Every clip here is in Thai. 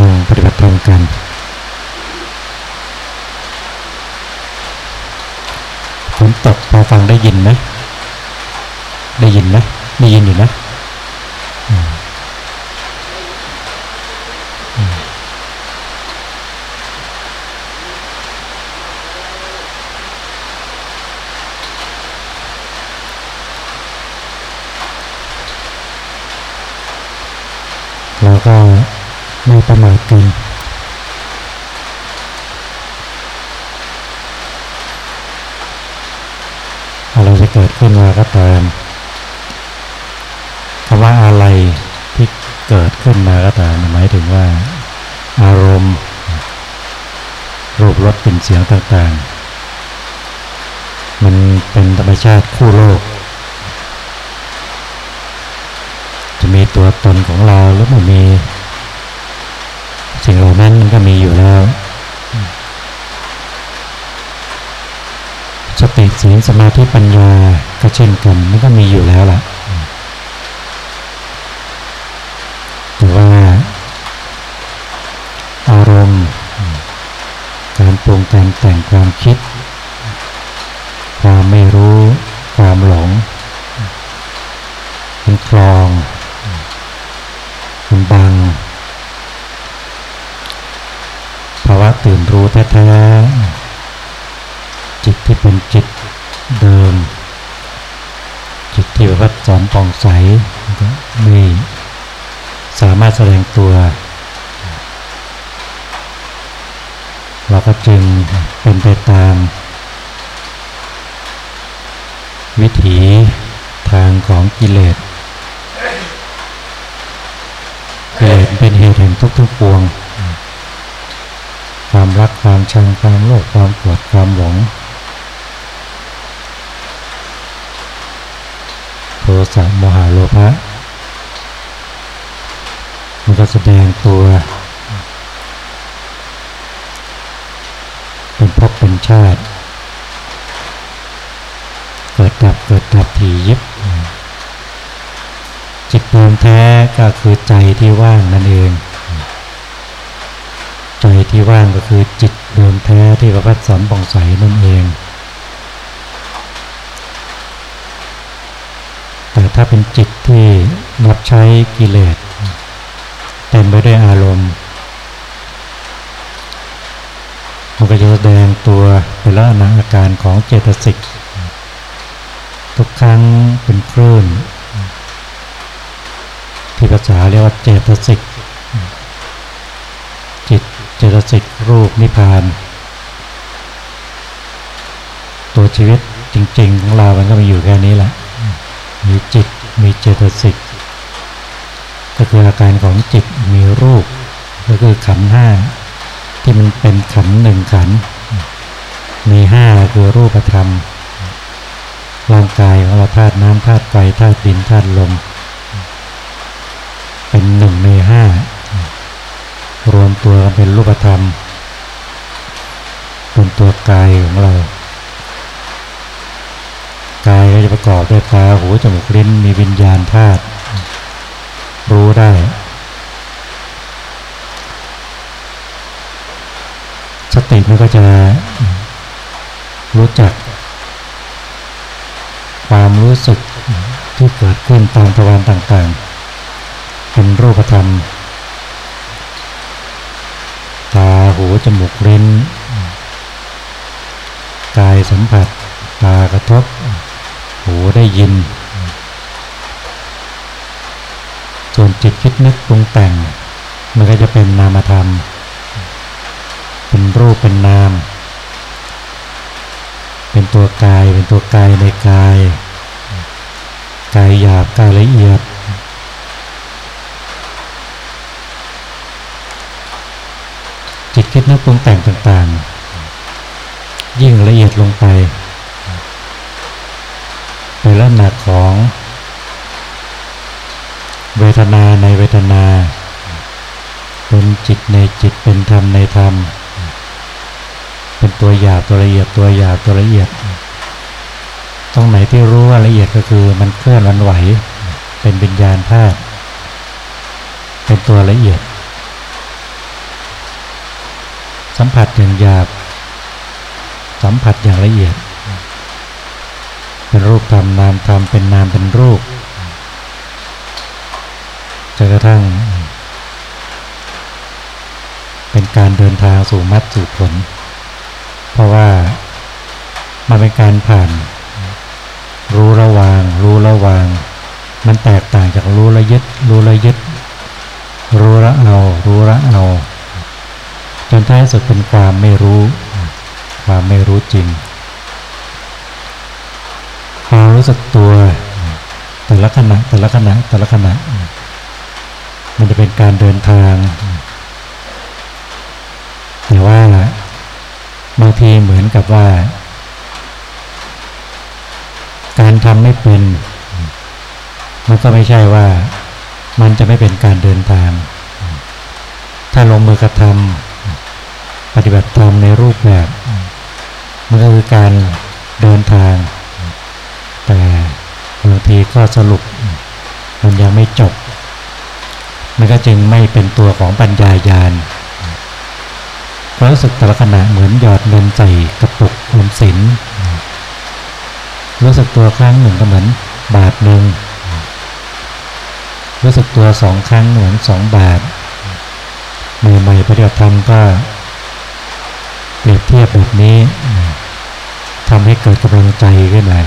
มืองปฏิบัติธรรมกัน ฝนตกพอฟังได้ยินไหมได้ยินไหมได้ยินอยู่นะเราก็ไม่ประมาทกันอะไรจะเกิดขึ้นมาก็ตามคำว่าอะไรที่เกิดขึ้นมา ก็ตามหมายถึงว่า อารมณ์รูปรสกลิ่นเสียงต่างๆ มันเป็นธรรมชาติคู่โลก จะมีตัวตนของเราหรือไม่มี สิ่งเหล่านั้นมันก็มีอยู่แล้วสติสีสมาธิปัญญาก็เช่นกันมันก็มีอยู่แล้วล่ะแต่ว่า อารมณ์ การ ปรุงการแต่งความคิด ความไม่รู้ความหลงมันคลองมันบังภาวะตื่นรู้แท้ๆจิตที่เป็นจิตเดิม จิตที่วัดสอนปองใสไม่สามารถแสดงตัว เรา ก็จึงเป็นไปตาม วิถีทางของกิเลสกิเลสเป็นเหตุแห่งทุกทุกปวง ความรักความชังความโลภความโกรธความหลงโทสะโมหะโลภะมันก็แสดงตัว เป็นภพเป็นชาติ เกิดดับเกิดดับถี่ยิบ จิตเดิมแท้ก็คือใจที่ว่างนั่นเอง ใจที่ว่างก็คือจิตเดิมแท้ที่พระพัฒสอนป่องใสนั่นเอง แต่ถ้าเป็นจิตที่รับใช้กิเลสเต็มไปด้วยอารมณ์ มันก็จะแสดงตัวเป็นลักษณะอาการของเจตสิก ทุกครั้งเป็นคลื่น ที่ภาษาเรียกว่าเจตสิก จิตเจตสิกรูปนิพพาน ตัวชีวิตจริงๆของเรา มันก็มีอยู่แค่นี้แหละ มีจิต มีเจตสิก ก็คืออาการของจิต มีรูป ก็คือขันห้า ที่มันเป็นขันหนึ่งขัน มีห้าคือรูปธรรม ร่างกายของเราธาตุน้ำธาตุไฟธาตุดินธาตุลม เป็นหนึ่งในห้ารวมตัวกันเป็นรูปธรรม เป็นตัวกายของเรา กายก็จะประกอบด้วยตาหูจมูกลิ้นมีวิญญาณธาตุรู้ได้ ก็จะรู้จัก ความรู้สึกที่เกิดขึ้นตามทวารต่างๆ เป็นรูปธรรม ตาหูจมูกเล่นกายสัมผัส ตากระทบ หูได้ยิน ส่วนจิตคิดนึกปรุงแต่ง มันก็จะเป็นนามธรรม เป็นรูปเป็นนาม เป็นตัวกาย เป็นตัวกายในกาย กายหยาบกายละเอียด จิตคิดนึกปรุงแต่งต่างๆ ยิ่งละเอียดลงไปเป็นลักษณะของเวทนาในเวทนา เป็นจิตในจิตเป็นธรรมในธรรม ตัวหยาบตัวละเอียดตัวหยาบตัวละเอียด ตรงไหนที่รู้ว่าละเอียดก็คือมันเคลื่อนวันไหว เป็นวิญญาณธาตุเป็นตัวละเอียด สัมผัสอย่างหยาบ สัมผัสอย่างละเอียด เป็นรูปธรรมนามธรรมเป็นนามเป็นรูปจนกระทั่ง เป็นการเดินทางสู่มัดสู่ผล เพราะว่ามันเป็นการผ่าน รู้ระวาง รู้ระวาง มันแตกต่างจากรู้ละยึด รู้ละยึด รู้ละเอารู้ละเอาจนท้ายสุดเป็นความไม่รู้ ความไม่รู้จริงความรู้สึกตัวแต่ละขณะแต่ละขณะแต่ละขณะ มันจะเป็นการเดินทางแต่ว่า บางทีเหมือนกับว่า การทำไม่เป็น มันก็ไม่ใช่ว่า มันจะไม่เป็นการเดินทาง ถ้าลงมือกระทำปฏิบัติธรรมในรูปแบบ มันก็คือการเดินทาง แต่บางทีก็สรุป มันยังไม่จบ มันก็จึงไม่เป็นตัวของปัญญายาณ เพราะรู้สึกแต่ละขณะเหมือนหยอดเงินใส่กระปุกอมสินรู้สึกตัวครั้งหนึ่งก็เหมือนบาทหนึ่งรู้สึกตัวสองครั้งเหมือนสองบาทใหม่ๆปฏิบัติธรรมก็เปรียบเทียบแบบนี้ทำให้เกิดกำลังใจขึ้นมา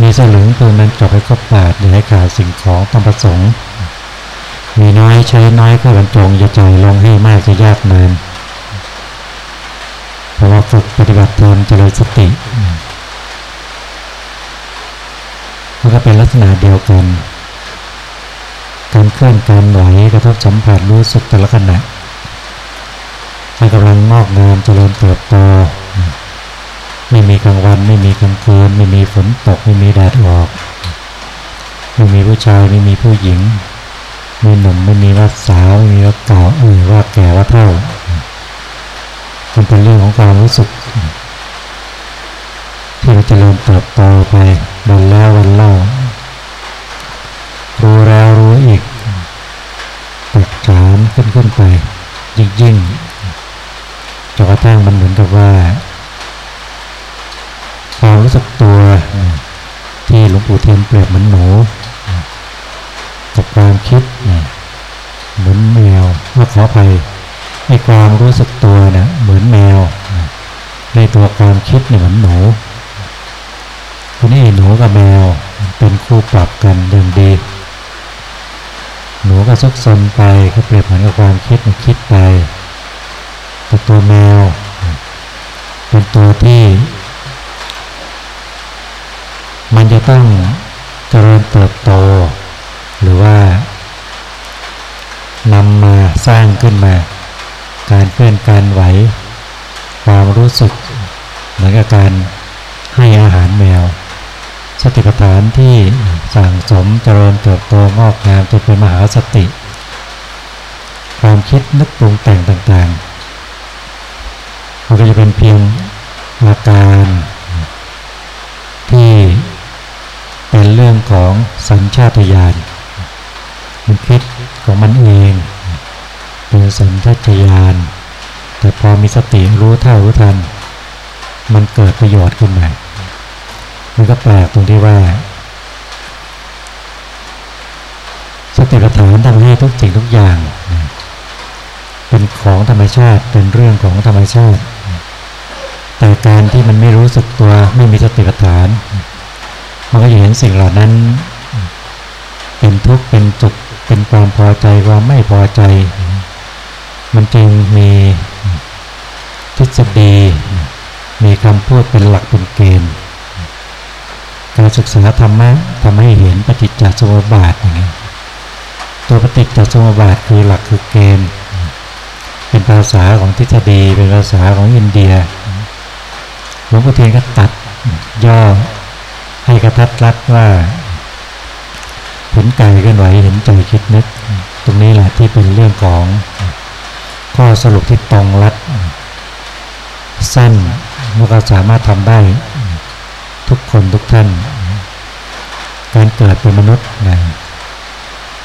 มีสลึงตัวนั้นจบให้ครบบาทอย่าให้ขาดสิ่งของต้องประสงค์ มีน้อยใช้น้อยก็บรรจงอย่าจ่ายลงให้มากจะยากนานเพราะว่าฝึกปฏิบัติธรรมเจริญสติมันก็เป็นลักษณะเดียวกันการเคลื่อนการไหวกระทบสัมผัสรู้สึกแต่ละขณะมันกำลังงอกงามเจริญเติบโตไม่มีกลางวันไม่มีกลางคืนไม่มีฝนตกไม่มีแดดออก ไม่มีผู้ชายไม่มีผู้หญิง ม่หนุ่มไม่มีว่าสาวไม่มีว่าเก่าเออว่าแก่ว่าเท่ามันเป็นเรื่องของความรู้สึก ที่เราจะเริ่มเติบโตไปวันแล้ววันเล่ารู้แล้วรู้อีกตกฉานขึ้นขึ้นไป ยิ่งยิ่งจนกระทั่งมันเหมือนกับว่าความรู้สึกตัวที่หลวงปู่เทียนเปรียบเหมือนหนู กับความคิดเหมือนแมวว่าขอไปในความรู้สึกตัวเนะเหมือนแมวในตัวความคิดเนี่ยเหมือนหนูทีนี้หนูกับแมวเป็นคู่ปรับกันอย่างดี หนูก็ซุกซนไปก็เปรียบเหมือนกับความคิดมันคิดไปแต่ตัวแมวเป็นตัวที่ มันจะต้องเจริญเติบโต หรือว่านำมาสร้างขึ้นมา การเคลื่อนการไหว ความรู้สึกเหมือนกับการให้อาหารแมว สติปัฏฐานที่สั่งสมเจริญเติบโตงอกงามจนเป็นมหาสติ ความคิดนึกปรุงแต่งต่างๆมันก็จะเป็นเพียงอาการที่เป็นเรื่องของสัญชาตญาณ มันคิดของมันเองเป็นสัญชาตญาณแต่พอมีสติรู้เท่ารู้ทัน มันเกิดประโยชน์ขึ้นมามันก็แปลกตรงที่ว่า สติปัฏฐานทำให้ทุกสิ่งทุกอย่าง เป็นของธรรมชาติเป็นเรื่องของธรรมชาติ แต่การที่มันไม่รู้สึกตัวไม่มีสติปัฏฐานมันก็จะเห็นสิ่งเหล่านั้น เป็นทุกข์เป็นจุก เป็นความพอใจความไม่พอใจ มันจึงมีทฤษฎี มีคำพูดเป็นหลักเป็นเกณฑ์การศึกษาธรรมะทำให้เห็นปฏิจจสมุปบาทอย่างนี้ตัวปฏิจจสมุปบาทคือหลักคือเกณฑ์ เป็นภาษาของทฤษฎีเป็นภาษาของอินเดียหลวงพ่อเทียนก็ตัดย่อให้กระทัดรัดว่า เห็นกายเคลื่อนไหวเห็นใจคิดนึก ตรงนี้แหละที่เป็นเรื่องของข้อสรุปที่ตรงรัดสั้นแล้วก็สามารถทำได้ทุกคนทุกท่าน การเกิดเป็นมนุษย์นะ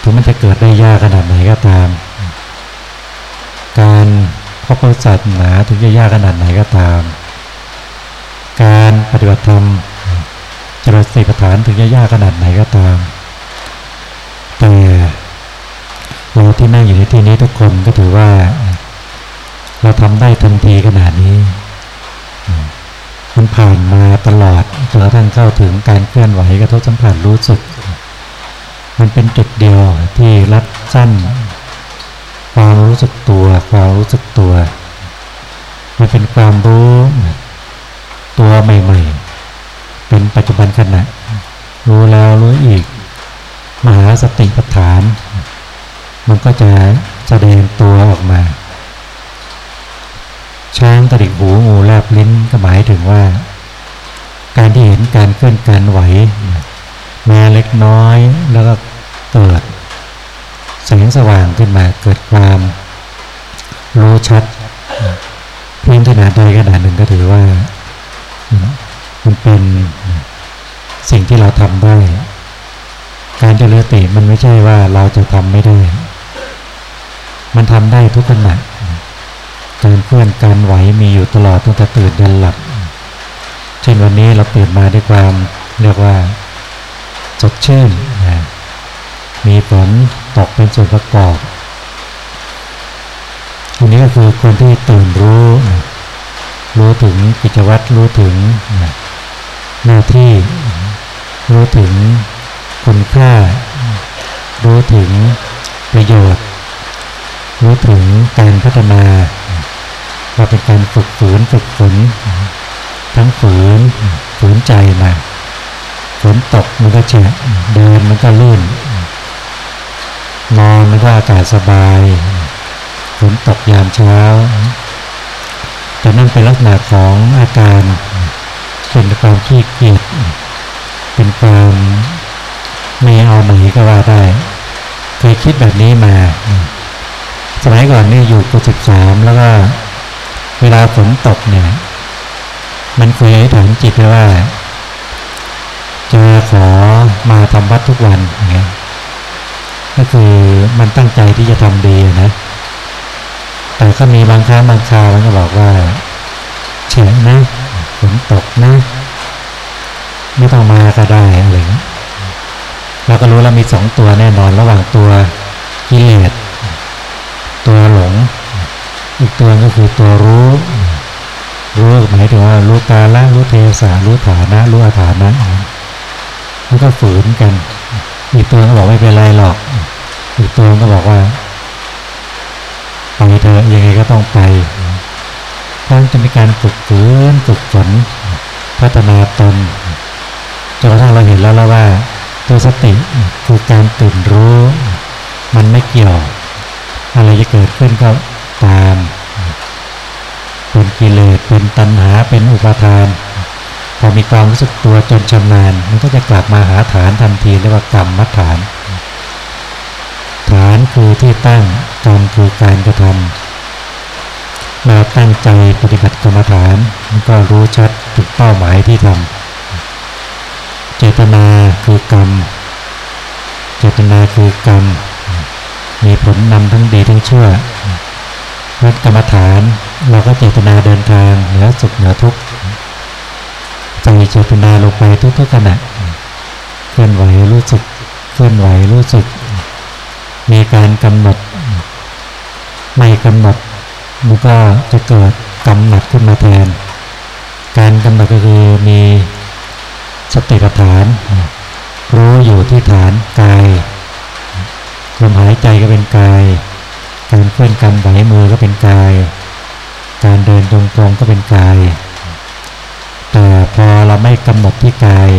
ถึงมันจะเกิดได้ยากขนาดไหนก็ตาม การพบศาสนาถึงจะยากขนาดไหนก็ตาม การปฏิบัติธรรมจริตสิปฐานถึงจะยากขนาดไหนก็ตาม แต่เราที่นั่งอยู่ในที่นี้ทุกคนก็ถือว่า เราทำได้ทันทีขนาดนี้ มันผ่านมาตลอดจนกระทั่งเข้าถึงการเคลื่อนไหวกระทบสัมผัสรู้สึก มันเป็นจุดเดียวที่รัดสั้นความรู้สึกตัวความรู้สึกตัว มันเป็นความรู้ตัวใหม่ ๆ เป็นปัจจุบันขณะรู้แล้วรู้อีก มหาสติปัฏฐาน มันก็จะแสดงตัวออกมา ช้างกระดิกหูงูแลบลิ้นก็หมายถึงว่า การที่เห็นการเคลื่อนการไหวมาเล็กน้อยแล้วก็เกิดแสงสว่างขึ้นมาเกิดความรู้ชัด เพียงขนาดใดขนาดหนึ่งก็ถือว่า มันเป็นสิ่งที่เราทำได้ การเจริญติมันไม่ใช่ว่าเราจะทำไม่ได้ มันทำได้ทุกขณะการเคลื่อนการไหวมีอยู่ตลอดตั้งแต่ตื่นยันหลับ เช่นวันนี้เราตื่นมาด้วยความเรียกว่าสดชื่นมีฝนตกเป็นส่วนประกอบอันนี้ก็คือคนที่ตื่นรู้รู้ถึงกิจวัตรรู้ถึงหน้าที่รู้ถึง คุณค่า รู้ถึงประโยชน์ รู้ถึงการพัฒนาว่าเป็นการฝึกฝืนฝึกฝนทั้งฝืนฝืนใจมาฝนตกมันก็เฉะเดินมันก็ลื่น นอนมันก็อากาศสบายฝนตกยามเช้าแต่นั่นเป็นลักษณะของอาการเป็นความขี้เกียจเป็นความ ม่เอาไหนก็ว่าได้เคยคิดแบบนี้มา สมัยก่อนนี่อยู่กุศิบสามแล้วก็เวลาฝนตกเนี่ย มันเคยถามจิตไปว่าจะขอมาทำวัดทุกวันอย่างเงี้ยก็คือมันตั้งใจที่จะทำดีนะ แต่ก็มีบางครั้งบางคราวมันก็บอกว่าเฉยนะฝนตกนะ ไม่ต้องมาก็ได้อะไรเงี้ย เราก็รู้แล้วมีสองตัวแน่นอนระหว่างตัวกิเลสตัวหลง อีกตัวก็คือตัวรู้รู้หมายถึงว่ารู้กาละรู้เทสารู้ฐานะ รู้อาฐานะมันก็ฝืนกัน อีกตัวก็บอกไม่เป็นไรหรอก อีกตัวก็บอกว่าไปเถอะยังไงก็ต้องไปเพราะจะมีการฝึกฝืนฝึกฝนพัฒนาตนจนกระทั่งเราเห็นแล้วแล้วว่า ตัวสติคือการตื่นรู้ มันไม่เกี่ยว อะไรจะเกิดขึ้นก็ตาม เป็นกิเลสเป็นตัณหาเป็นอุปาทานพอมีความรู้สึกตัวจนชำนาญมันก็จะกลับมาหาฐานทันทีเรียกว่ากรรมมัฐาน ฐานคือที่ตั้งกรรมคือการกระทำมาตั้งใจปฏิบัติกรรมฐานมันก็รู้ชัดถึงเป้าหมายที่ทำ เจตนาคือกรรม เจตนาคือกรรม มีผลนำทั้งดีทั้งชั่วรักรรมฐาน เราก็เจตนาเดินทางเหนือสุขเหนือทุกข์ใจเจตนาลงไปทุกๆขณะเคลื่อนไหวรู้สึกเคลื่อนไหวรู้สึก มีการกำหนด ไม่กำหนดมันก็จะเกิดกำหนดขึ้นมาแทน การกำหนดก็คือมี สติปัฏฐาน รู้อยู่ที่ฐานกายลมหายใจก็เป็นกาย การเคลื่อนการไหวมือก็เป็นกาย การเดินตรงๆก็เป็นกาย แต่พอเราไม่กำหนดที่กาย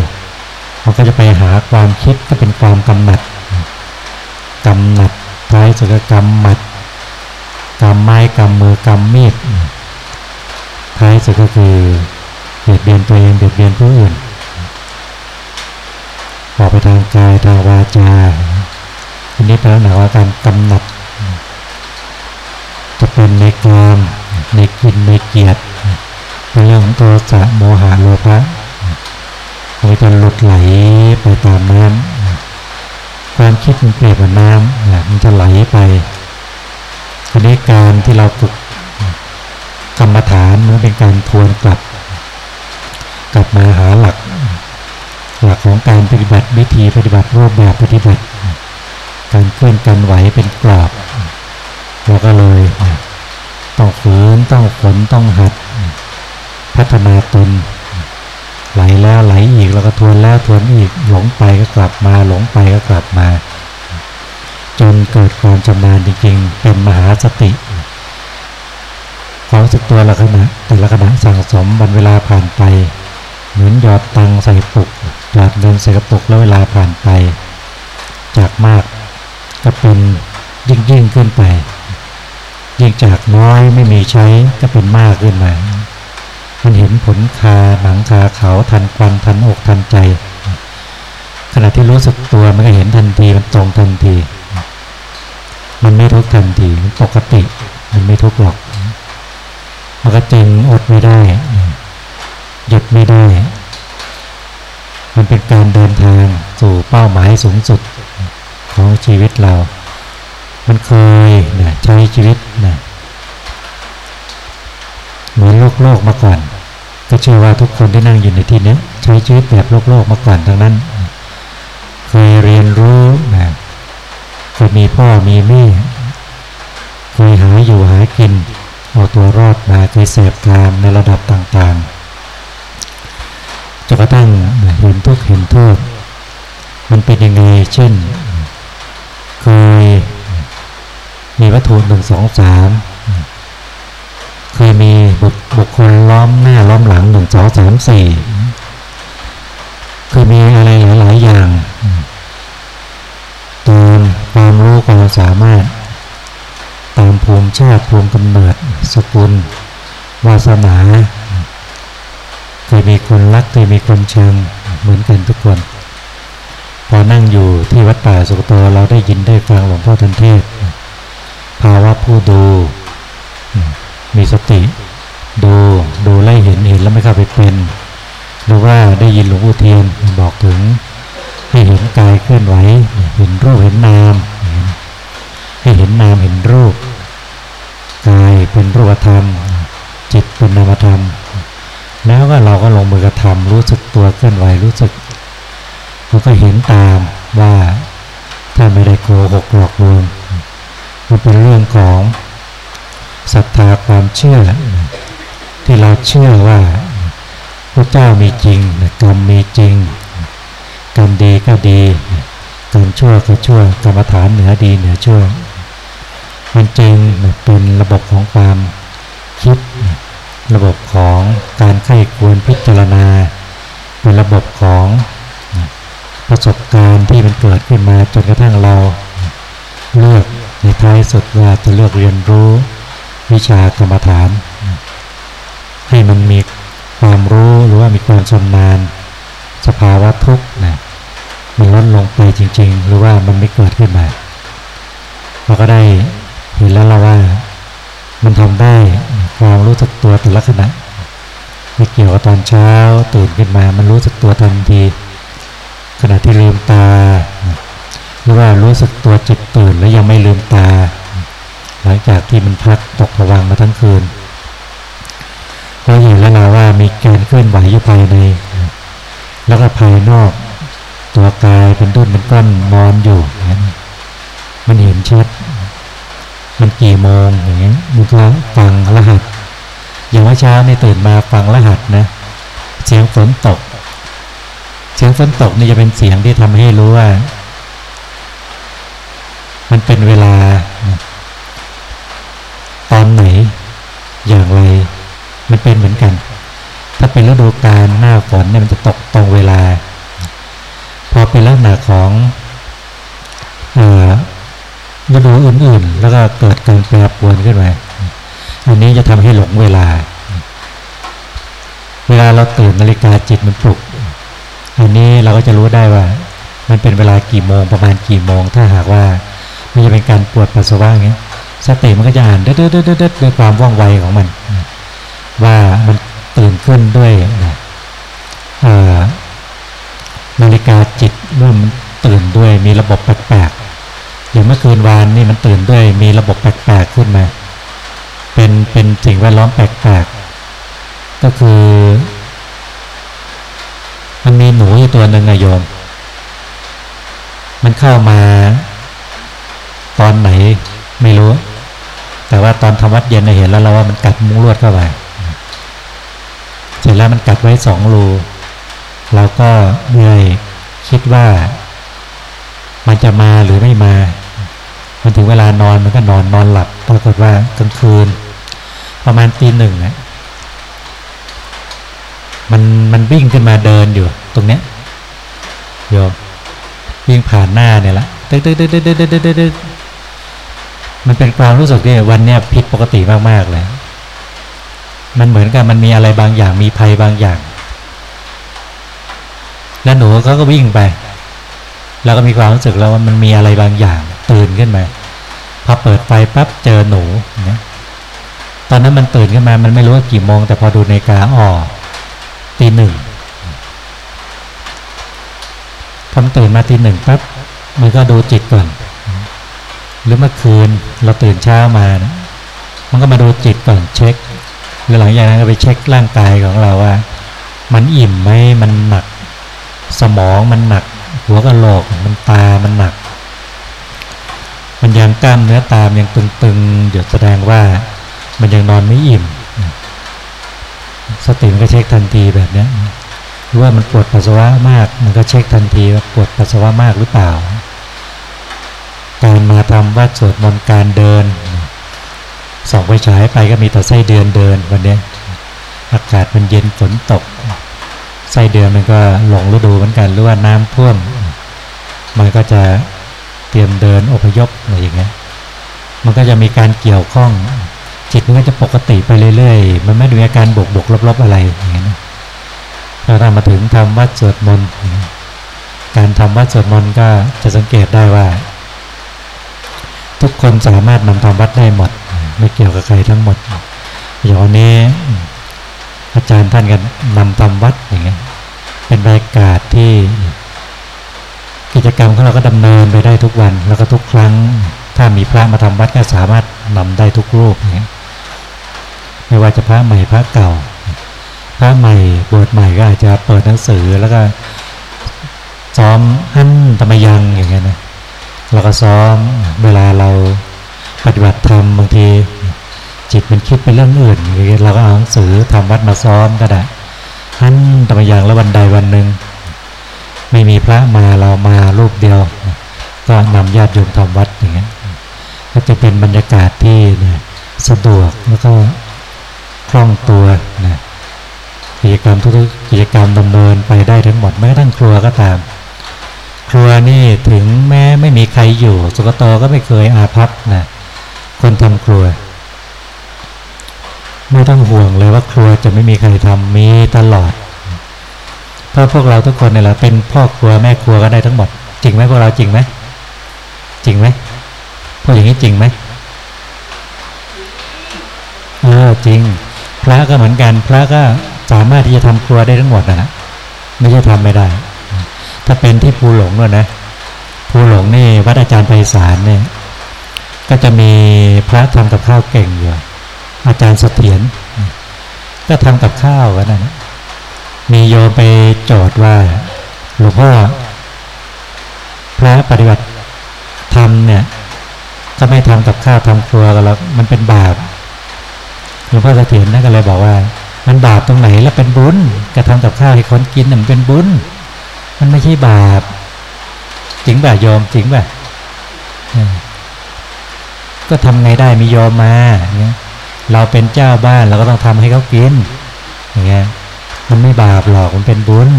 มันก็จะไปหาความคิดก็เป็นความกำหนัดกำหนัดท้ายสุดกรรมหมัดกำไม้กำมือกำมีดท้ายสุดก็คือเบียดเบียนตัวเองเบียดเบียนผู้อื่น ออกไปทางกายทางวาจาอันนี้เป็นลักษณะว่าการกำหนด จะเป็นในกามในกินในเกียรติเรื่องตัวสะโมหะโลภะมันจะหลุดไหลไปตามน้ำความคิดมันเปรียบเหมือนน้ำมันจะไหลไปทีนี้การที่เราฝึกกรรมฐานมันเป็นการทวนกลับ กลับมาหาหลัก หลักของการปฏิบัติวิธีปฏิบัติรูปแบบปฏิบัติ การเคลื่อนกันไหวเป็นกรอบเราก็เลยต้องฝืนต้องฝนต้องหัด พัฒนาตนไหลแล้วไหลอีกแล้วก็ทวนแล้วทวนอีกหลงไปก็กลับมาหลงไปก็กลับมา จนเกิดความชำนาญจริงๆ เป็นมหาสติความสึกตัวละขณะแต่ละขณะสั่งสมวันเวลาผ่านไป เหมือนหยอดตังใส่ปุกหยอดเงินใส่กระปุกแล้วเวลาผ่านไป จากมากก็เป็นยิ่งยิ่งขึ้นไป ยิ่งจากน้อยไม่มีใช้ก็เป็นมากขึ้นมา มันเห็นผลคาหนังคาเขาทันควันทันอกทันใจ ขณะที่รู้สึกตัวมันก็เห็นทันทีมันตรงทันที มันไม่ทุกทันทีมันปกติ มันไม่ทุกหรอกมันก็จึงอดไม่ได้ หยุดไม่ได้ มันเป็นการเดินทางสู่เป้าหมายสูงสุดของชีวิตเรา มันเคยนะใช้ชีวิตนะเหมือนโลกโลกมาก่อน ก็เชื่อว่าทุกคนที่นั่งอยู่ในที่นี้ใช้ชีวิตแบบโลกโลกมาก่อนทั้งนั้น เคยเรียนรู้นะเคยมีพ่อมีแม่เคยหาอยู่หากินเอาตัวรอดมาเคยเสพกามในระดับต่างๆ จนกระทั่งเห็นทุกเห็นโทษมันเป็นยังไงเช่น เคยมีวัตถุหนึ่งสองสามเคยมีบุบคคลล้อมหน้าล้อมหลังหนึ่งสองสามสี่เคยมีอะไรหลาย ๆ อย่างตามความรู้ความสามารถ ตามภูมิชาติภูมิกำเนิดสกุล วาสนา เคยมีคนรักเคยมีคนชังเหมือนกันทุกคน พอนั่งอยู่ที่วัดป่าสุกโตเราได้ยินได้ฟังหลวงพ่อทันเทศ ภาวะผู้ดู มีสติ ดูดูไล่เห็นเห็นแล้วไม่เข้าไปเป็นหรือว่าได้ยินหลวงพ่อเทียนบอกถึงให้เห็นกายเคลื่อนไหวเห็นรูปเห็นนาม ให้เห็นนามเห็นรูปกายเป็นรูปธรรม จิตเป็นนามธรรม แล้วก็เราก็ลงมือกระทำรู้สึกตัวเคลื่อนไหวรู้สึกเราก็เห็นตามว่าถ้าไม่ได้โกหกหลอกลวงมันเป็นเรื่องของศรัทธาความเชื่อ ที่เราเชื่อว่าพระเจ้ามีจริงกรรมมีจริงกรรมดีก็ดีกรรมชั่วก็ชั่วกรรมฐานเหนือดีเหนือชั่ว มันจริงเป็นระบบของความคิด ระบบของการไข้ควรพิจารณา เป็นระบบของประสบการณ์ที่มันเกิดขึ้นมาจนกระทั่งเราเลือกในท้ายสุดว่าจะเลือกเรียนรู้วิชากรรมฐาน ให้มันมีความรู้หรือว่ามีความชำนาญสภาวะทุกข์นะมันลดลงไปจริง ๆ หรือว่ามันไม่เกิดขึ้นมาเราก็ได้เห็นแล้วเราว่า มันทำได้ความรู้สึกตัวแต่ละขณะไม่เกี่ยวกับตอนเช้าตื่นขึ้นมา มันรู้สึกตัวทันทีขณะที่ลืมตา หรือว่ารู้สึกตัวจิตตื่นแล้วยังไม่ลืมตา หลังจากที่มันพักตกผวังมาทั้งคืนเราเห็นแล้วนะว่ามีการเคลื่อนไหวอยู่ภายใน แล้วก็ภายนอก ตัวกายเป็นดุนเป็นก้อนนอนอยู่ มันเห็นชัด มันกี่โมงอย่างเงี้ยมันก็ฟังรหัส อย่างว่าเช้าในตื่นมาฟังรหัสนะ เสียงฝนตก เสียงฝนตกนี่จะเป็นเสียงที่ทำให้รู้ว่า มันเป็นเวลา ตอนไหน อย่างไร มันเป็นเหมือนกัน ถ้าเป็นฤดูกาลหน้าฝนเนี่ยมันจะตกตรงเวลา พอเป็นลักษณะของอ ฤดูอื่นๆ แล้วก็เกิดการแปรปรวนขึ้นมาอันนี้จะทำให้หลงเวลา เวลาเราตื่นนาฬิกาจิตมันปลุก อันนี้เราก็จะรู้ได้ว่า มันเป็นเวลากี่โมงประมาณกี่โมง ถ้าหากว่ามันจะเป็นการปวดปัสสาวะอย่างเงี้ยสติมันก็จะอ่านเด็ดเด็ดเด็ดด้วยความว่องไวของมัน ว่ามันตื่นขึ้นด้วยนาฬิกาจิตเมื่อมันตื่นด้วยมีระบบแปลกๆ อย่างเมื่อคืนวานนี่มันตื่นด้วยมีระบบแปลกๆขึ้นมา เป็นเป็นสิ่งแวดล้อมแปลกๆ ก็คือ มันมีหนูอยู่ตัวหนึ่งอะโยม มันเข้ามาตอนไหนไม่รู้ แต่ว่าตอนทำวัดเย็นเห็นแล้วเราว่ามันกัดมุ้งลวดเข้าไปเสร็จแล้วมันกัดไว้สองรูเราก็เลยคิดว่า มันจะมาหรือไม่มา มันถึงเวลานอนมันก็นอนนอนหลับปรากฏว่ากลางคืน ประมาณตีหนึ่งอะมันมันวิ่งขึ้นมาเดินอยู่ ตรงเนี้ยโยวิ่งผ่านหน้าเนี่ยละตึ๊ดตึ๊ดตึ๊ดตึ๊ดตึ๊ดตึ๊ดตึ๊ดมันเป็นความรู้สึกที่วันเนี้ยผิดปกติมากๆเลย มันเหมือนกับมันมีอะไรบางอย่างมีภัยบางอย่าง แล้วหนูเขาก็วิ่งไป แล้วก็มีความรู้สึกแล้วว่ามันมีอะไรบางอย่าง ตื่นขึ้นมาพอเปิดไฟปั๊บเจอหนูเนี่ยตอนนั้นมันตื่นขึ้นมา มันไม่รู้ว่ากี่โมง แต่พอดูนาฬิกาอ๋อตีหนึ่งพอตื่นมาตีหนึ่งปั๊บมันก็ดูจิตก่อน หรือเมื่อคืนเราตื่นเช้ามานะมันก็มาดูจิตก่อนเช็คแล้วหลังจากนั้นก็ไปเช็คร่างกายของเราว่า มันอิ่มไหมมันหนัก สมองมันหนัก หัวกะโหลกมันตามันหนัก มันยังกล้ามเนื้อตามยังตึงๆ เดี๋ยวแสดงว่ามันยังนอนไม่อิ่ม สติมันก็เช็คทันทีแบบนี้หรือว่ามันปวดปัสสาวะมาก มันก็เช็คทันทีว่าปวดปัสสาวะมากหรือเปล่า การมาทำวัดสวดมนต์การเดินส่องไปฉายไปก็มีแต่ไส้เดือนเดินวันนี้อากาศมันเย็นฝนตกไส้เดือนมันก็หลงฤดูเหมือนกันหรือว่าน้ำท่วม มันก็จะ รียมเดินอพยพอะไรอย่างเงี้ยมันก็จะมีการเกี่ยวข้อง จิตมันก็จะปกติไปเรื่อยๆ มันไม่มีอาการบกบกลบๆอะไรอย่างเงี้ยเราทำมาถึงทำวัดสวดมนต์การทำวัดสวดมนต์ก็จะสังเกตได้ว่า ทุกคนสามารถนำทำวัดได้หมด ไม่เกี่ยวกับใครทั้งหมดอย่างวันนี้อาจารย์ท่านกันนำทำวัดอย่างเงี้ยเป็นบรรยากาศที่ จกรรมของเราก็ดำเนินไปได้ทุกวัน แล้วก็ทุกครั้ง ถ้ามีพระมาทำวัดก็สามารถนำได้ทุกรูปเงี้ยไม่ว่าจะพระใหม่พระเก่า พระใหม่บวชใหม่ก็อาจจะเปิดหนังสือแล้วก็ซ้อมหั่นธรรมยังอย่างเงี้ยนะเราก็ซ้อมเวลาเราปฏิบัติธรรมบางที จิตมันคิดไปเรื่องอื่นเราก็เอาหนังสือทำวัดมาซ้อมก็ได้หั่นธรรมยังแล้ววันใดวันหนึ่ง ไม่มีพระมาเรามารูปเดียว ก็นำญาติโยมทำวัดอย่างเงี้ยก็จะเป็นบรรยากาศที่นะสะดวกแล้วก็คล่องตัวนะกิจกรรมทุกกิจกรรมดำเนินไปได้ทั้งหมดแม้กระทั่งครัวก็ตาม ครัวนี่ถึงแม้ไม่มีใครอยู่สุกตก็ไม่เคยอาภัพนะคนทำครัว ไม่ต้องห่วงเลยว่าครัวจะไม่มีใครทำมีตลอด เพราะพวกเราทุกคนเนี่ยแหละเป็นพ่อครัวแม่ครัวก็ได้ทั้งหมด จริงไหมพวกเราจริงไหมจริงไหมพูดอย่างนี้จริงไหมเออจริง พระก็เหมือนกัน พระก็สามารถที่จะทำครัวได้ทั้งหมดนะะไม่ใช่ทำไม่ได้ ถ้าเป็นที่ภูหลงด้วยนะภูหลงนี่วัดอาจารย์ไพศาลเนี่ยก็จะมีพระทำกับข้าวเก่งอยู่อาจารย์เสถียรก็ทำกับข้าวกันนะ มีโยไปโจทย์ว่า หลวงพ่อพระปฏิบัติทำเนี่ย ก็ไม่ทำกับข้าวทำครัวกันแล้วมันเป็นบาปหลวงพ่อเสถียรนั่นก็เลยบอกว่า มันบาปตรงไหนแล้วเป็นบุญกระทำกับข้าวให้คนกินมันเป็นบุญมันไม่ใช่บาปจริงป่ะยอมจริงป่ะก็ทำไงได้มียอมมาเนี่ยเราเป็นเจ้าบ้านเราก็ต้องทำให้เขากินอย่างเงี้ย มันไม่บาปหรอกมันเป็นบุญ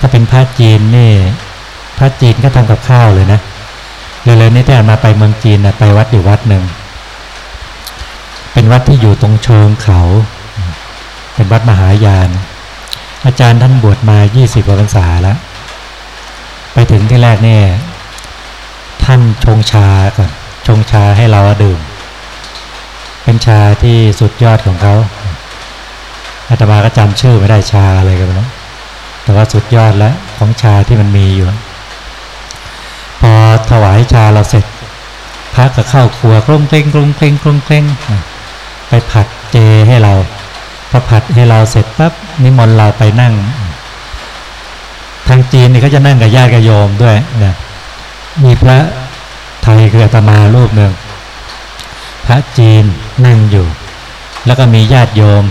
ถ้าเป็นพระจีนนี่ พระจีนก็ทำกับข้าวเลยนะเลยๆนี่แต่มาไปเมืองจีนนะไปวัดอยู่วัดหนึ่ง เป็นวัดที่อยู่ตรงเชิงเขา เป็นวัดมหายาน อาจารย์ท่านบวชมายี่สิบกว่าพรรษาแล้ว ไปถึงที่แรกเนี่ย ท่านชงชาก่อน ชงชาให้เราดื่ม เป็นชาที่สุดยอดของเขา อาตมาก็จำชื่อไม่ได้ชาอะไรกันแล้วแต่ว่าสุดยอดแล้วของชาที่มันมีอยู่ พอถวายชาเราเสร็จพระก็เข้าครัวกรุงเกรงกรุงเกรงกรุงเกรงไปผัดเจให้เราพอผัดให้เราเสร็จปั๊บนิมนต์เราไปนั่ง ทางจีนนี่ก็จะนั่งกับญาติกับโยมด้วยนะมีพระไทยคืออาตมารูปหนึ่งพระจีนนั่งอยู่ แล้วก็มีญาติโยม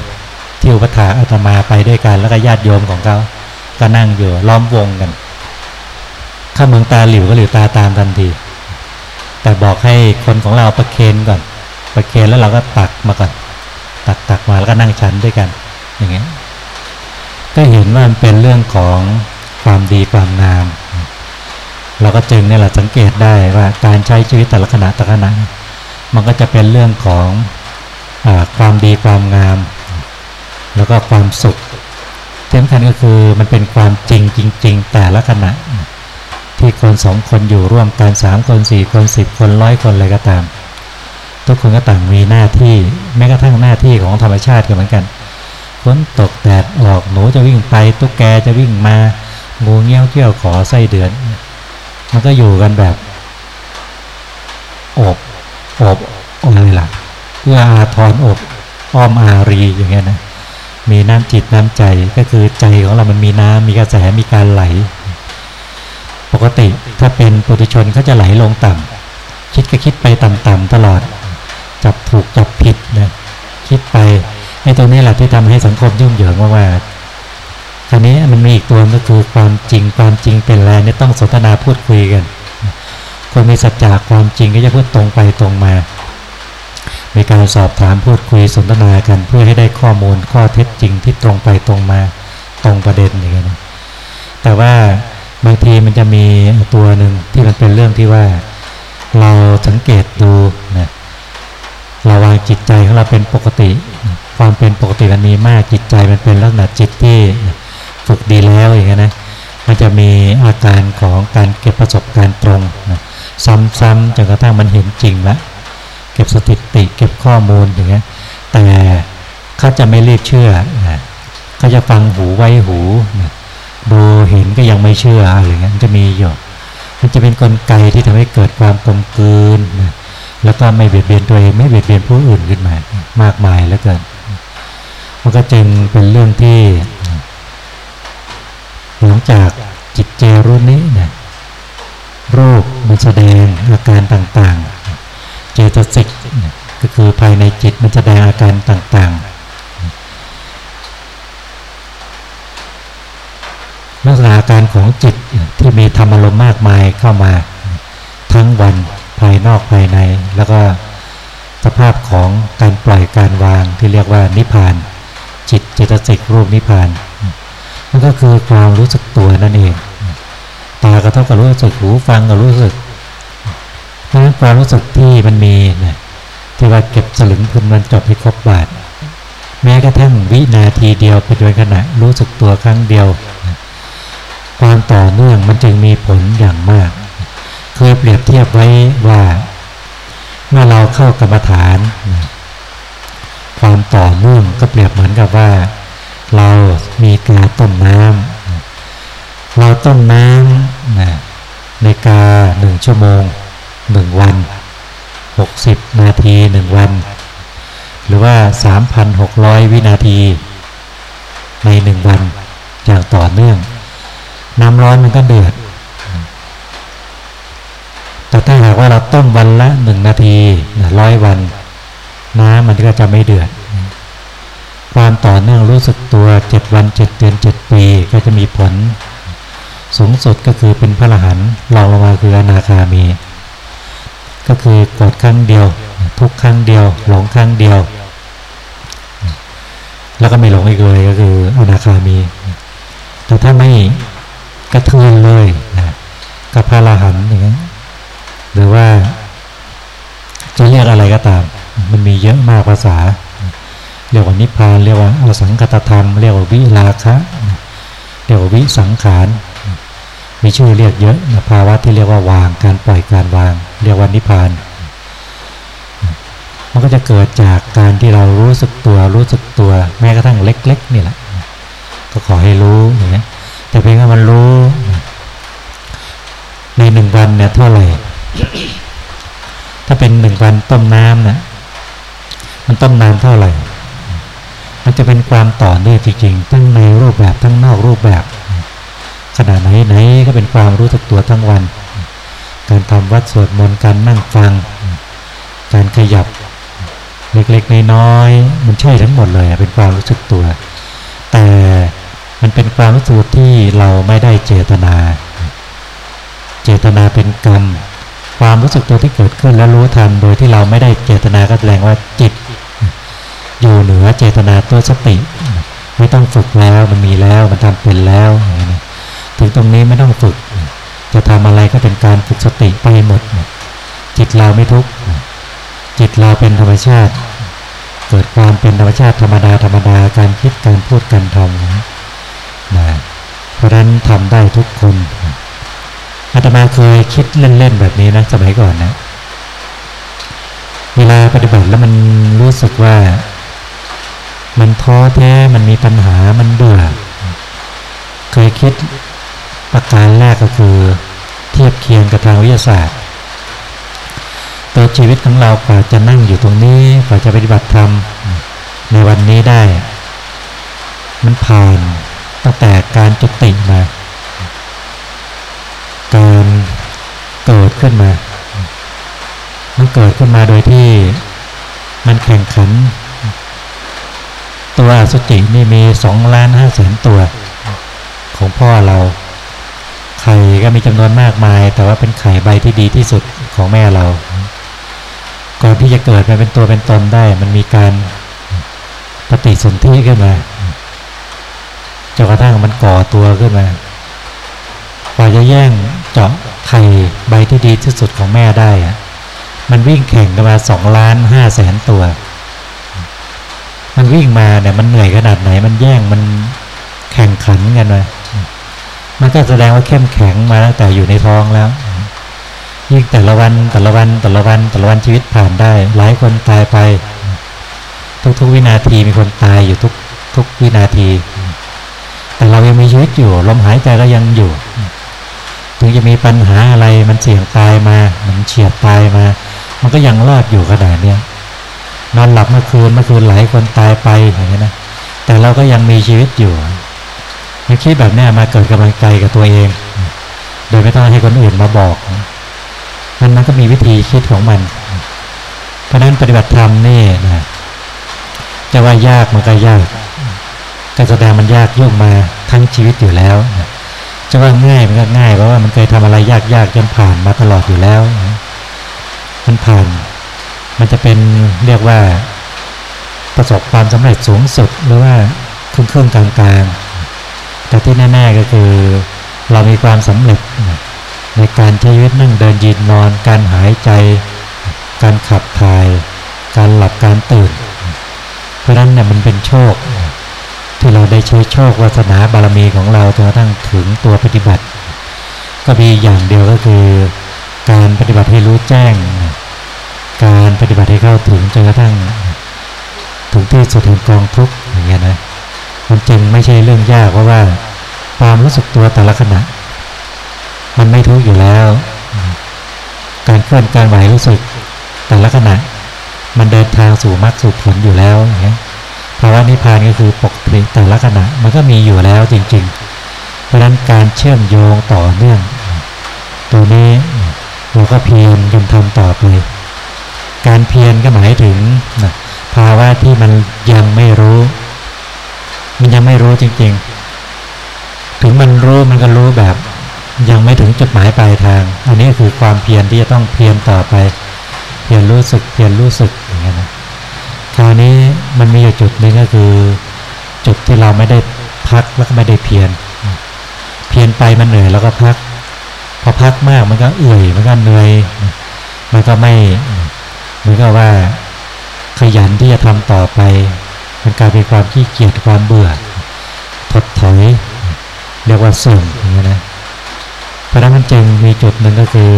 ที่อุปถาอาตมาไปด้วยกันแล้วก็ญาติโยมของเขาก็นั่งอยู่ล้อมวงกันข้าเมืองตาหลิวก็หลิวตาตามทันทีแต่บอกให้คนของเราประเคนก่อน ประเคนแล้วเราก็ตักมาก่อน ตักตักมาแล้วก็นั่งชั้นด้วยกัน อย่างเงี้ยก็เห็นว่ามันเป็นเรื่องของความดีความงาม เราก็จึงนี่แหละสังเกตได้ว่าการใช้ชีวิตแต่ละขณะแต่ละขณะมันก็จะเป็นเรื่องของอความดีความงาม แล้วก็ความสุขที่สำคัญก็คือมันเป็นความจริงจริง ๆ แต่ละขณะ ที่คนสองคนอยู่ร่วมกันสามคนสี่คนสิบคนร้อยคนอะไรก็ตาม ทุกคนก็ต่างมีหน้าที่แม้กระทั่งหน้าที่ของธรรมชาติก็เหมือนกันฝนตกแดดออกหนูจะวิ่งไปตุ๊กแกจะวิ่งมางูเงี้ยวเกี้ยวขอไส้เดือน มันก็อยู่กันแบบอบอบอะไรล่ะเพื่ออาทรอบอ้อมอารีอย่างเงี้ยนะ มีน้ำจิตน้ำใจก็คือใจของเรามันมีน้ำมีกระแสมีการไหล ปกติถ้าเป็นปุถุชนเขาจะไหลลงต่ำคิดก็คิดไปต่ำๆตลอด จับถูกจับผิดนะคิดไปไอ้ตรงนี้แหละที่ทำให้สังคมยุ่งเหยิงว่าว่าคราวนี้มันมีอีกตัวก็คือความจริงความจริงเป็นแรงเนี่ยต้องสนทนาพูดคุยกัน คนมีสัจจะความจริงก็จะพูดตรงไปตรงมา มีการสอบถามพูดคุยสนทนากัน เพื่อให้ได้ข้อมูลข้อเท็จจริงที่ตรงไปตรงมาตรงประเด็นอย่างเงี้ยแต่ว่าบางทีมันจะมีตัวหนึ่งที่มันเป็นเรื่องที่ว่าเราสังเกตดูนะเราวางจิตใจของเราเป็นปกติ ความเป็นปกติมันมีมากจิตใจมันเป็นลักษณะจิตที่ฝึกดีแล้วอย่างเงี้ยนะมันจะมีอาการของการเก็บประสบการณ์ตรงนะซ้ำๆจนกระทั่งมันเห็นจริงแล้ว เก็บสถิติ เก็บข้อมูลอย่างเงี้ยแต่เขาจะไม่รีบเชื่อนะเขาจะฟังหูไว้หูนะดูเห็นก็ยังไม่เชื่ออะไรเงี้ยมันจะมีอยู่มันจะเป็นนกลไกที่ทำให้เกิดความกลมกลืนนะแล้วก็ไม่เบียดเบียนตัวเองไม่เบียดเบียนผู้อื่นขึ้นมามากมายแล้วเกินมันก็จึงเป็นเรื่องที่หลังจากจิตเจรุ่นนี้นะโรคมันแสดงอาการต่างๆ เจตสิกก็คือภายในจิตมันแสดงอาการต่างๆ ลักษณะอาการของจิตที่มีธรรมอารมณ์มากมายเข้ามา ทั้งวันภายนอกภายใน แล้วก็สภาพของการปล่อยการวางที่เรียกว่านิพพาน จิตเจตสิกรูปนิพพานมันก็คือความรู้สึกตัวนั่นเองตากระทบกับรู้สึกหูฟังกับรู้สึก นั้นความรู้สึกที่มันมีนะที่ว่าเก็บสลึงพึนมันจบให้ครบบาท แม้กระทั่งวินาทีเดียวเป็นโดยขณะรู้สึกตัวครั้งเดียวความต่อเนื่องมันจึงมีผลอย่างมาก เคยเปรียบเทียบไว้ว่า เมื่อเราเข้ากรรมฐานความต่อเนื่องก็เปรียบเหมือนกับว่า เรามีกาต้มน้ำเราต้มน้ำนะในกาหนึ่งชั่วโมง หนึ่งวันหกสิบนาทีหนึ่งวัน หรือว่าสามพันหกร้อยวินาที ในหนึ่งวันอย่างต่อเนื่อง น้ำร้อนมันก็เดือด แต่ถ้าหากว่าเราต้มวันละหนึ่งนาทีร้อยวัน น้ำมันก็จะไม่เดือด ความต่อเนื่องรู้สึกตัวเจ็ดวันเจ็ดเดือนเจ็ดปีก็จะมีผล สูงสุดก็คือเป็นพระอรหันต์รองลงมาคืออนาคามี ก็คือกดครั้งเดียว ทุกครั้งเดียว หลงครั้งเดียว แล้วก็ไม่หลงอีกเลยก็คืออนาคามี แต่ถ้าไม่กระเทือนเลยนะกับพระรหันต์อย่างนี้หรือว่าจะเรียกอะไรก็ตาม มันมีเยอะมากภาษา เรียกว่านิพพาน เรียกว่าอสังคตธรรม เรียกว่าวิราคะ เรียกว่าวิสังขาร มีชื่อเรียกเยอะภาวะที่เรียกว่าวางการปล่อยการวาง เรียกว่านิพพาน มันก็จะเกิดจากการที่เรารู้สึกตัวรู้สึกตัวแม้กระทั่งเล็ก ๆ นี่แหละ ก็ขอให้รู้อย่างนี้แต่เพียงแค่มันรู้ ในหนึ่งวันเนี่ยเท่าไหร่ถ้าเป็นหนึ่งวันต้มน้ำนี่ยมันต้มน้ำเท่าไหร่ มันจะเป็นความต่อเนื่องจริงๆทั้งในรูปแบบทั้งนอกรูปแบบ ขณะไหนไหนก็เป็นความรู้สึกตัวทั้งวัน การทำวัดสวดมนต์การนั่งฟัง การขยับเล็กๆน้อยๆมันใช่ทั้งหมดเลยเป็นความรู้สึกตัว แต่มันเป็นความรู้สึกที่เราไม่ได้เจตนา เจตนาเป็นกรรม ความรู้สึกตัวที่เกิดขึ้นแล้วรู้ทันโดยที่เราไม่ได้เจตนาก็แสดงว่าจิต อยู่เหนือเจตนาตัวสติ ไม่ต้องฝึกแล้วมันมีแล้วมันทำเป็นแล้วอย่างนี้ ถึงตรงนี้ไม่ต้องฝึก จะทำอะไรก็เป็นการฝึกสติไปหมด จิตเราไม่ทุกข์จิตเราเป็นธรรมชาติ เกิดความเป็นธรรมชาติธรรมดาธรรมดาการคิดการพูดการทำนะเพราะนั้นทำได้ทุกคนอาตมาเคยคิดเล่นๆแบบนี้นะสมัยก่อนนะเวลาปฏิบัติแล้วมันรู้สึกว่า มันท้อแท้มันมีปัญหามันเบื่อเคยคิด ประการแรกก็คือ เทียบเคียงกับทางวิทยาศาสตร์ ตัวชีวิตของเรากว่าจะนั่งอยู่ตรงนี้กว่าจะปฏิบัติธรรมในวันนี้ได้ มันผ่านตั้งแต่การจุติมาการเกิดขึ้นมา มันเกิดขึ้นมาโดยที่มันแข่งขัน ตัวสุจินี่มีสองล้านห้าแสนตัว ของพ่อเรา ไข่ก็มีจำนวนมากมาย แต่ว่าเป็นไข่ใบที่ดีที่สุดของแม่เรา ก่อนที่จะเกิดมาเป็นตัวเป็นตนได้ มันมีการปฏิสนธิขึ้นมาจนกระทั่งมันก่อตัวขึ้นมากว่าจะแย่งเจาะไข่ใบที่ดีที่สุดของแม่ได้มันวิ่งแข่งกันมาสองล้านห้าแสนตัว มันวิ่งมาเนี่ยมันเหนื่อยขนาดไหน มันแย่งมันแข่งขันกันเลย มันก็แสดงว่าเข้มแข็งมาตั้งแต่อยู่ในท้องแล้ว ยิ่งแต่ละวันแต่ละวันแต่ละวันแต่ละวันชีวิตผ่านได้ หลายคนตายไป ทุกๆวินาทีมีคนตายอยู่ทุกทุกวินาที แต่เรายังมีชีวิตอยู่ ลมหายใจก็ยังอยู่ ถึงจะมีปัญหาอะไรมันเสี่ยงตายมา มันเฉียดตายมา มันก็ยังรอดอยู่ขนาดเนี้ยนอนหลับเมื่อคืนเมื่อคืนหลายคนตายไปอย่างนี้นะแต่เราก็ยังมีชีวิตอยู่ ไม่คิดแบบนี้มาเกิดกำลังใจกับตัวเอง โดยไม่ต้องให้คนอื่นมาบอกมันมันก็มีวิธีคิดของมัน เพราะนั้นปฏิบัติธรรมนี่นะจะว่ายากมันก็ยากก็แสดงมันยากยุ่งมาทั้งชีวิตอยู่แล้วจะว่าง่ายมันก็ง่ายเพราะว่ามันเคยทำอะไรยากๆจนผ่านมาตลอดอยู่แล้วมันผ่าน มันจะเป็นเรียกว่าประสบความสำเร็จสูงสุดหรือว่าครึ่งครึ่งกลางๆ แต่ที่แน่ๆก็คือ เรามีความสำเร็จในการใช้ชีวิตนั่งเดินยืนนอน การหายใจ การขับถ่าย การหลับการตื่น เพราะนั้นเนี่ยมันเป็นโชค ที่เราได้ใช้โชควาสนาบารมีของเราจนกระทั่งถึงตัวปฏิบัติ ก็มีอย่างเดียวก็คือ การปฏิบัติให้รู้แจ้ง การปฏิบัติให้เข้าถึงจนกระทั่ง ถึงที่สุดแห่งกองทุกข์อย่างเงี้ยนะ มันจึงไม่ใช่เรื่องยากเพราะว่า ความรู้สึกตัวแต่ละขณะ มันไม่ทุกข์อยู่แล้ว การเคลื่อนการไหวรู้สึกแต่ละขณะ มันเดินทางสู่มรรคสู่ผลอยู่แล้วอย่างเงี้ยภาวะนิพพานก็คือปกติแต่ละขณะมันก็มีอยู่แล้วจริง ๆ เพราะฉะนั้นการเชื่อมโยงต่อเนื่อง ตัวนี้เราก็เพียรกันทำต่อไป การเพียรก็หมายถึงภาวะที่มันยังไม่รู้ มันยังไม่รู้จริง ๆ ถึงมันรู้มันก็รู้แบบ ยังไม่ถึงจุดหมายปลายทาง อันนี้คือความเพียรที่จะต้องเพียรต่อไป เพียรรู้สึกเพียรรู้สึกอย่างเงี้ยนะคราวนี้มันมีอยู่จุดนึงก็คือ จุดที่เราไม่ได้พักแล้วก็ไม่ได้เพียรเพียรไปมันเหนื่อยแล้วก็พัก พอพักมากมันก็เอื่อยมันก็เหนื่อยมันก็ไม่เหมือนกับว่าขยันที่จะทำต่อไป มันกลายเป็นความขี้เกียจความเบื่อถดถอยเรียกว่าเสื่อมอย่างเงี้นะเพราะนั้นมันจึงมีจุดหนึ่งก็คือ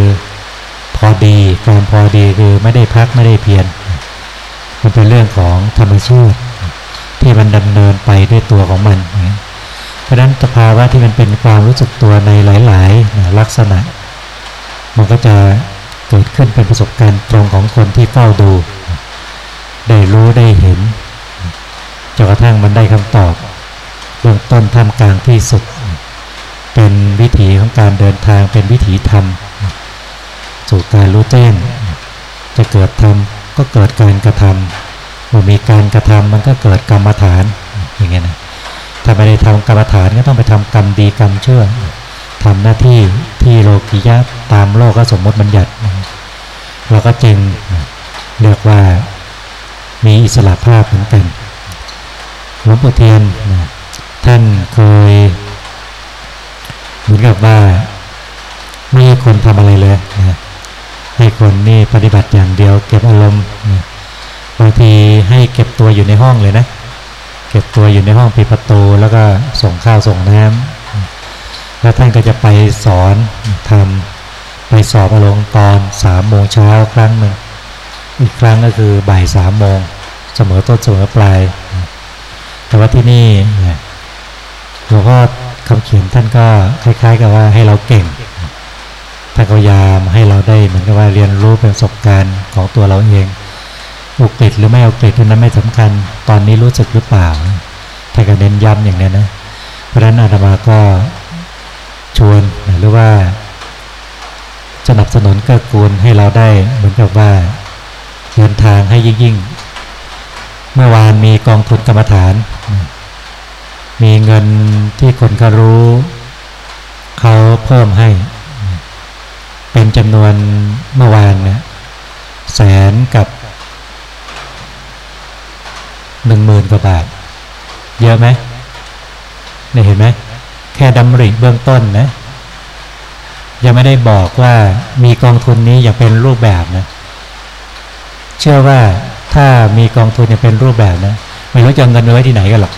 พอดีความพอดีคือไม่ได้พักไม่ได้เพียรมันเป็นเรื่องของธรรมชาติที่มันดำเนินไปด้วยตัวของมัน เพราะนั้นสภาวะที่มันเป็นความรู้สึกตัวในหลาย ๆ ลักษณะ มันก็จะเกิดขึ้นเป็นประสบการณ์ตรงของคนที่เฝ้าดู ได้รู้ได้เห็น จนกระทั่งมันได้คำตอบเบื้องต้นท่ามกลางที่สุด เป็นวิถีของการเดินทางเป็นวิถีธรรม สู่การรู้แจ้ง จะเกิดธรรมก็เกิดการกระทำเมื่อมีการกระทำมันก็เกิดกรรมฐานอย่างเงี้ยนะถ้าไม่ได้ทำกรรมฐานก็ต้องไปทำกรรมดีกรรมชั่วทำหน้าที่ที่โลกิยะตามโลกก็สมมติบัญญัติเราก็จึงเรียกว่ามีอิสระภาพเหมือนกัน หลวงปู่เทียนท่านเคยเหมือนกับว่าไม่ให้คนทำอะไรเลยนะให้คนนี่ปฏิบัติอย่างเดียว เก็บอารมณ์บางทีให้เก็บตัวอยู่ในห้องเลยนะ เก็บตัวอยู่ในห้องปิดประตู แล้วก็ส่งข้าวส่งน้ำแล้วท่านก็จะไปสอนทำไปสอบอารมณ์ตอนสามโมงเช้าครั้งหนึ่งอีกครั้งก็คือบ่ายสามโมงเสมอต้นเสมอปลาย แต่ว่าที่นี่หลวงพ่อคำเขียนท่านก็คล้าย ๆ กับว่าให้เราเก่งท่านพยายามให้เราได้เหมือนกับว่าเรียนรู้เป็นประสบการณ์ของตัวเราเองอุกฤษหรือไม่อุกฤษนั้นไม่สำคัญ ตอนนี้รู้สึกหรือเปล่าท่านก็เน้นย้ำอย่างนี้นะ เพราะฉะนั้นอาตมาก็ชวนหรือว่าสนับสนุนเกื้อกูลให้เราได้เหมือนกับว่าเดินทางให้ยิ่งยิ่ง เมื่อวานมีกองทุนกรรมฐาน มีเงินที่คนเขารู้ เขาเพิ่มให้ เป็นจำนวนเมื่อวานเนี่ยแสนกับหนึ่งหมื่นกว่าบาท เยอะไหมนี่เห็นไหมแค่ดำริเบื้องต้นนะยังไม่ได้บอกว่ามีกองทุนนี้อย่างเป็นรูปแบบนะ เชื่อว่า ถ้ามีกองทุนอย่างเป็นรูปแบบนะไม่รู้จะเงินไว้ที่ไหนกันหรอก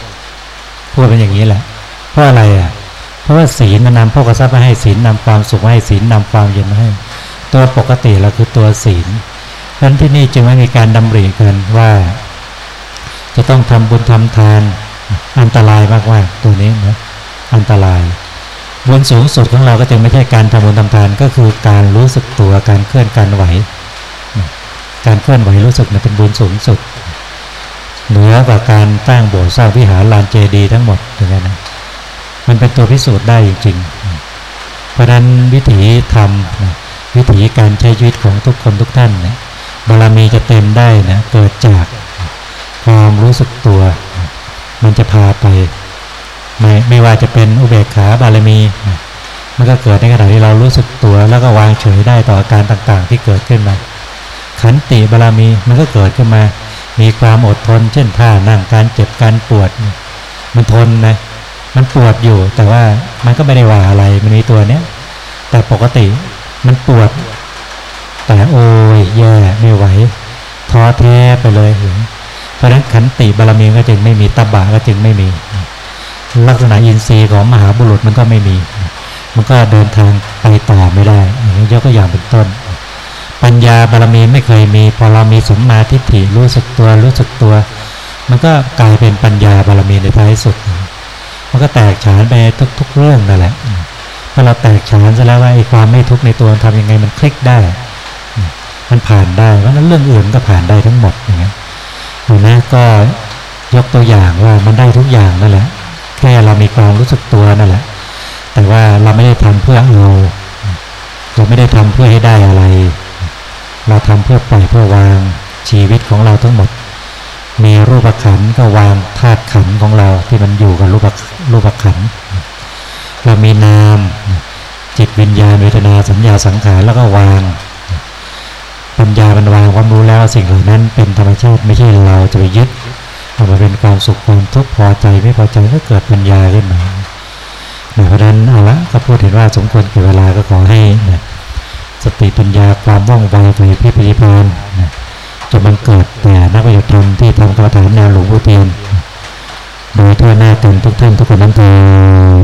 พูดเป็นอย่างนี้แหละ เพราะอะไรอะ เพราะว่าศีลมันนำพวกทรัพย์มาให้ศีลนำความสุขมาให้ศีลนำความเย็นมาให้ ตัวปกติเราคือตัวศีลเพราะนั้นที่นี่จึงไม่มีการดำริกันว่า จะต้องทำบุญทำทานอันตรายมากว่าตัวนี้นะอันตรายบุญสูงสุดของเราก็จึงไม่ใช่การทำบุญทำทานก็คือการรู้สึกตัวการเคลื่อนการไหว การเคลื่อนไหวรู้สึกนะเป็นบุญสูงสุด เหนือกว่าการตั้งโบสถ์สร้างวิหารลานเจดีย์ทั้งหมดอย่างนั้นะมันเป็นตัวพิสูจน์ได้จริงเพราะนั้นวิถีธรรมวิถีการใช้ชีวิตของทุกคนทุกท่านนะบารมีจะเต็มได้นะเกิดจากความรู้สึกตัว มันจะพาไป ไม่ไม่ว่าจะเป็นอุเบกขาบารมี มันก็เกิดในขณะที่เรารู้สึกตัว แล้วก็วางเฉยได้ต่ออาการต่างๆ ที่เกิดขึ้นมา ขันติบารมีมันก็เกิดขึ้นมา มีความอดทน เช่นท่านั่งการเจ็บการปวด มันทนนะมันปวดอยู่ แต่ว่ามันก็ไม่ได้ว่าอะไรมันมีตัวเนี้ยแต่ปกติมันปวด แต่โอ้ยแย่ไม่ไหวท้อแท้ไปเลยเห็นราะฉะนั้นขันติบารมีก็จึงไม่มีตบะก็จึงไม่มี ลักษณะอินทรีย์ของมหาบุรุษมันก็ไม่มี มันก็เดินทางไปต่อไม่ได้อย่างนี้ยกตัวอย่างเป็นต้น ปัญญาบารมีไม่เคยมี พอเรามีสมมาทิฏฐิรู้สึกตัวรู้สึกตัว มันก็กลายเป็นปัญญาบารมีในท้ายสุด มันก็แตกฉานไปทุก ๆ เรื่องนั่นแหละพอเราแตกฉานซะแล้วว่าไอ้ความไม่ทุกข์ในตัวทำยังไงมันคลิกได้ มันผ่านได้เพราะนั้นเรื่องอื่นก็ผ่านได้ทั้งหมดอย่างเงี้ยหนไหมก็ยกตัวอย่างว่ามันได้ทุกอย่างนั่นแหละ แค่เรามีความรู้สึกตัวนั่นแหละ แต่ว่าเราไม่ได้ทำเพื่อเอาเราไม่ได้ทำเพื่อให้ได้อะไร เราทำเพื่อปล่อยเพื่อวางชีวิตของเราทั้งหมด มีรูปขันก็วางธาตุขันของเราที่มันอยู่กับรูปรูปขันเรามีนาม จิตวิญญาณเวทนาสัญญาสังขารแล้วก็วาง ปัญญามันวางความรู้แล้วสิ่งเหล่านั้นเป็นธรรมชาติไม่ใช่เราจะไปยึดเอามาเป็นความสุขความทุกข์พอใจไม่พอใจก็เกิดปัญญาขึ้นมาเพราะฉะนั้นเอาละก็พูดเห็นว่าสมควรเกิดเวลาก็ขอให้นะ สติปัญญาความว่องไวไปพิพิพานจะมันเกิดแต่นักวิทยาธรรมที่ทำกรรมฐานแนวหลวงพ่อเทียนโดยทั่วหน้ากันทุกท่านทุกคนนั้นเอง